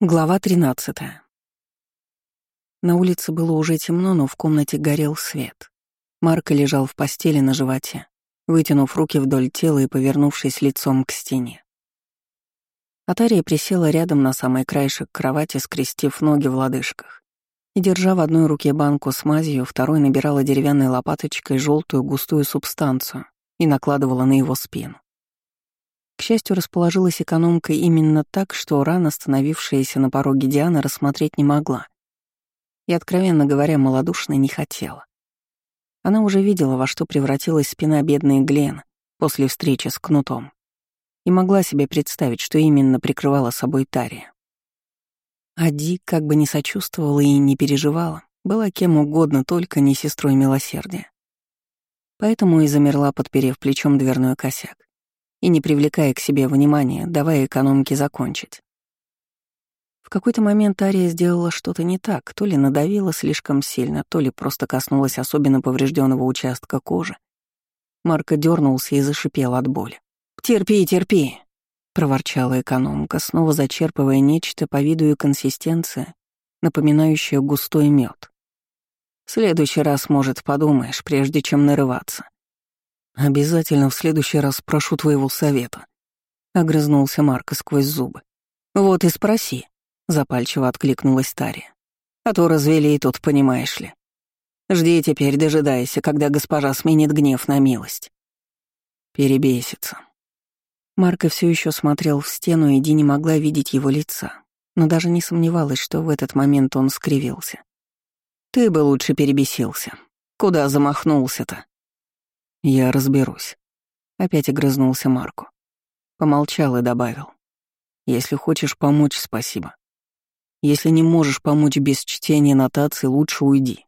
Глава 13. На улице было уже темно, но в комнате горел свет. Марко лежал в постели на животе, вытянув руки вдоль тела и повернувшись лицом к стене. Атария присела рядом на самый краешек кровати, скрестив ноги в лодыжках. И, держа в одной руке банку с мазью, второй набирала деревянной лопаточкой желтую густую субстанцию и накладывала на его спину. К счастью, расположилась экономка именно так, что рана, становившаяся на пороге Дианы, рассмотреть не могла. И, откровенно говоря, малодушно не хотела. Она уже видела, во что превратилась спина бедной Глен после встречи с кнутом, и могла себе представить, что именно прикрывала собой Тария. А Ди как бы не сочувствовала и не переживала, была кем угодно, только не сестрой милосердия. Поэтому и замерла, подперев плечом дверной косяк и не привлекая к себе внимания, давая экономке закончить. В какой-то момент Ария сделала что-то не так, то ли надавила слишком сильно, то ли просто коснулась особенно поврежденного участка кожи. Марко дернулся и зашипел от боли. «Терпи, терпи!» — проворчала экономка, снова зачерпывая нечто по виду и консистенции, напоминающее густой мед. «В следующий раз, может, подумаешь, прежде чем нарываться. «Обязательно в следующий раз прошу твоего совета», — огрызнулся Марко сквозь зубы. «Вот и спроси», — запальчиво откликнулась Тария. «А то развели и тут, понимаешь ли. Жди теперь, дожидайся, когда госпожа сменит гнев на милость». Перебесится. Марко все еще смотрел в стену, и Ди не могла видеть его лица, но даже не сомневалась, что в этот момент он скривился. «Ты бы лучше перебесился. Куда замахнулся-то?» «Я разберусь». Опять огрызнулся Марку. Помолчал и добавил. «Если хочешь помочь, спасибо. Если не можешь помочь без чтения нотации, лучше уйди».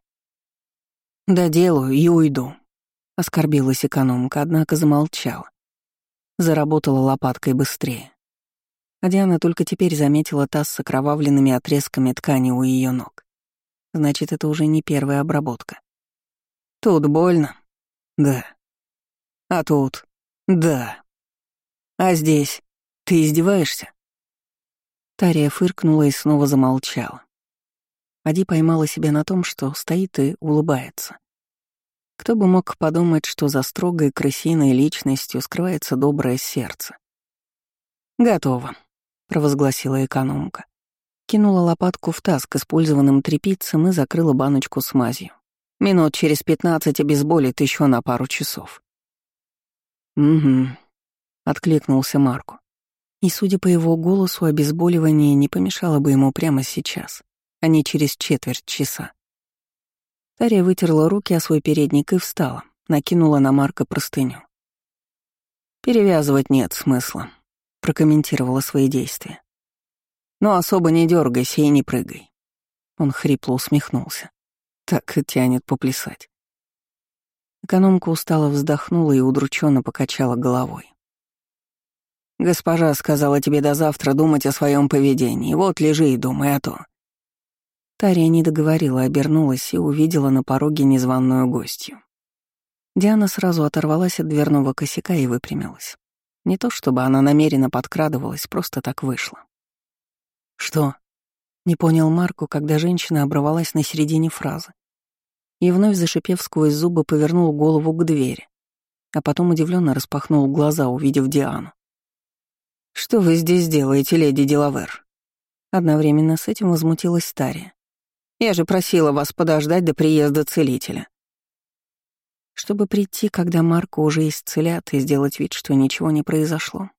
«Да делаю и уйду», — оскорбилась экономка, однако замолчала. Заработала лопаткой быстрее. А Диана только теперь заметила таз с окровавленными отрезками ткани у ее ног. Значит, это уже не первая обработка. «Тут больно?» «Да», а тут... Да. А здесь... Ты издеваешься?» Тария фыркнула и снова замолчала. Ади поймала себя на том, что стоит и улыбается. Кто бы мог подумать, что за строгой крысиной личностью скрывается доброе сердце. «Готово», — провозгласила экономка. Кинула лопатку в таз к использованным тряпицам и закрыла баночку с мазью. Минут через пятнадцать обезболит еще на пару часов. «Угу», — откликнулся Марку. И, судя по его голосу, обезболивание не помешало бы ему прямо сейчас, а не через четверть часа. Тария вытерла руки о свой передник и встала, накинула на Марка простыню. «Перевязывать нет смысла», — прокомментировала свои действия. «Но особо не дергайся и не прыгай». Он хрипло усмехнулся. Так тянет поплясать. Экономка устало вздохнула и удрученно покачала головой. «Госпожа сказала тебе до завтра думать о своем поведении. Вот лежи и думай о то». Тария не договорила, обернулась и увидела на пороге незваную гостью. Диана сразу оторвалась от дверного косяка и выпрямилась. Не то чтобы она намеренно подкрадывалась, просто так вышло. «Что?» — не понял Марку, когда женщина оборвалась на середине фразы и, вновь зашипев сквозь зубы, повернул голову к двери, а потом удивленно распахнул глаза, увидев Диану. «Что вы здесь делаете, леди Делавер?» Одновременно с этим возмутилась Тария. «Я же просила вас подождать до приезда целителя». Чтобы прийти, когда Марка уже исцелят, и сделать вид, что ничего не произошло.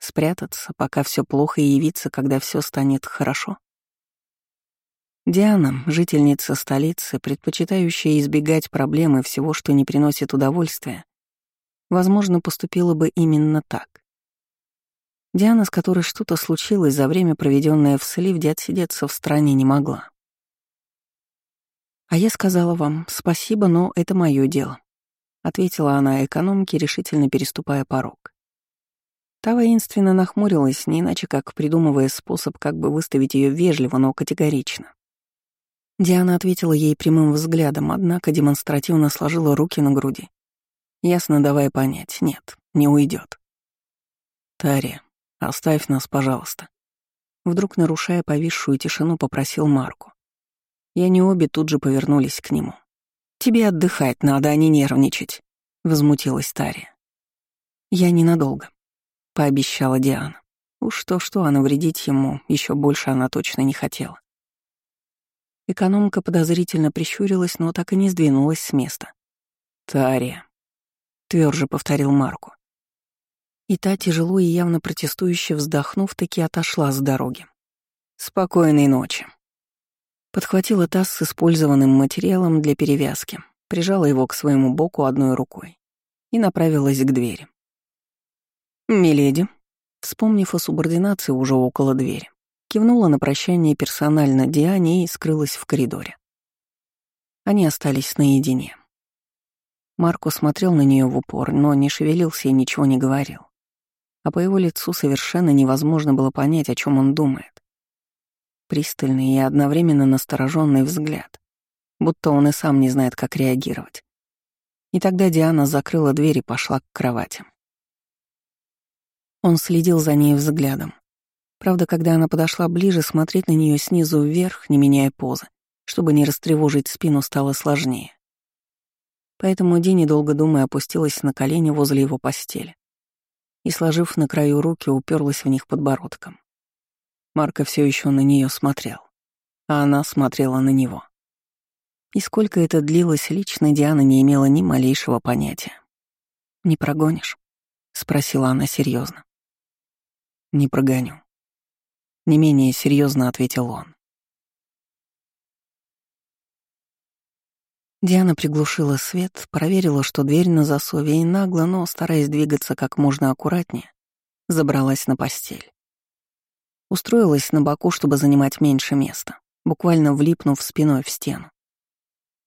Спрятаться, пока все плохо, и явиться, когда все станет хорошо. Диана, жительница столицы, предпочитающая избегать проблем и всего, что не приносит удовольствия, возможно, поступила бы именно так. Диана, с которой что-то случилось за время, проведенное в Сливде, отсидеться в стране не могла. «А я сказала вам спасибо, но это мое дело», — ответила она экономке, решительно переступая порог. Та воинственно нахмурилась, не иначе как придумывая способ как бы выставить ее вежливо, но категорично. Диана ответила ей прямым взглядом, однако демонстративно сложила руки на груди, ясно давая понять, нет, не уйдет. «Тария, оставь нас, пожалуйста», Вдруг, нарушая повисшую тишину, попросил Марку. Я не обе тут же повернулись к нему. «Тебе отдыхать надо, а не нервничать», — возмутилась Тария. «Я ненадолго», — пообещала Диана. Уж то-что, а навредить ему еще больше она точно не хотела. Экономка подозрительно прищурилась, но так и не сдвинулась с места. «Тария», — тверже повторил Марку. И та, тяжело и явно протестующе вздохнув, таки отошла с дороги. «Спокойной ночи». Подхватила таз с использованным материалом для перевязки, прижала его к своему боку одной рукой и направилась к двери. «Миледи», вспомнив о субординации уже около двери, кивнула на прощание персонально Диане и скрылась в коридоре. Они остались наедине. Марко смотрел на нее в упор, но не шевелился и ничего не говорил. А по его лицу совершенно невозможно было понять, о чем он думает пристальный и одновременно настороженный взгляд, будто он и сам не знает, как реагировать. И тогда Диана закрыла дверь и пошла к кровати. Он следил за ней взглядом. Правда, когда она подошла ближе, смотреть на нее снизу вверх, не меняя позы, чтобы не растревожить спину, стало сложнее. Поэтому Ди, недолго думая, опустилась на колени возле его постели и, сложив на краю руки, уперлась в них подбородком. Марко все еще на нее смотрел, а она смотрела на него. И сколько это длилось, лично Диана не имела ни малейшего понятия. «Не прогонишь?» — спросила она серьезно. «Не прогоню». Не менее серьезно ответил он. Диана приглушила свет, проверила, что дверь на засове, и нагло, но, стараясь двигаться как можно аккуратнее, забралась на постель. Устроилась на боку, чтобы занимать меньше места, буквально влипнув спиной в стену.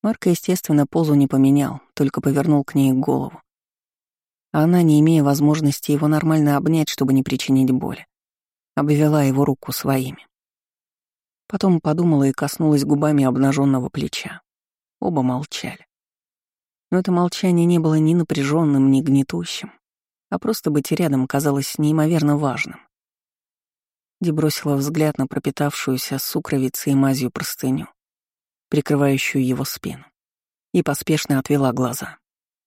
Марка, естественно, позу не поменял, только повернул к ней голову. А она, не имея возможности его нормально обнять, чтобы не причинить боли, обвела его руку своими. Потом подумала и коснулась губами обнаженного плеча. Оба молчали. Но это молчание не было ни напряженным, ни гнетущим, а просто быть рядом казалось неимоверно важным. Ди бросила взгляд на пропитавшуюся сукровицей и мазью простыню, прикрывающую его спину, и поспешно отвела глаза.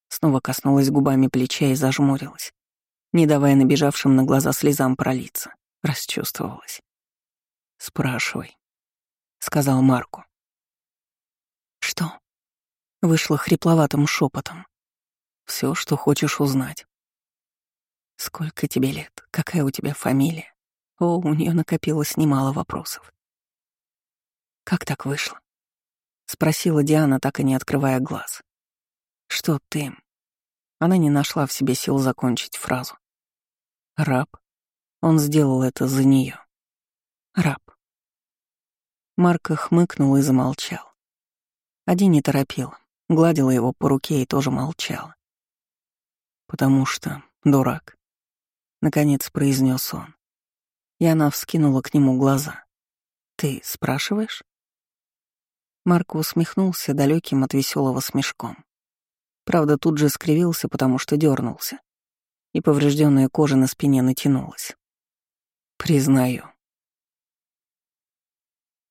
Снова коснулась губами плеча и зажмурилась, не давая набежавшим на глаза слезам пролиться. Расчувствовалась. «Спрашивай», — сказал Марку. «Что?» — вышло хрипловатым шепотом. Все, что хочешь узнать. Сколько тебе лет? Какая у тебя фамилия? О, у нее накопилось немало вопросов. «Как так вышло?» — спросила Диана, так и не открывая глаз. «Что ты?» Она не нашла в себе сил закончить фразу. «Раб?» Он сделал это за нее. «Раб». Марка хмыкнул и замолчал. Один не торопил, гладила его по руке и тоже молчала. «Потому что дурак», — наконец произнес он и она вскинула к нему глаза. «Ты спрашиваешь?» Марко усмехнулся далеким от веселого смешком. Правда, тут же скривился, потому что дернулся, и поврежденная кожа на спине натянулась. «Признаю»,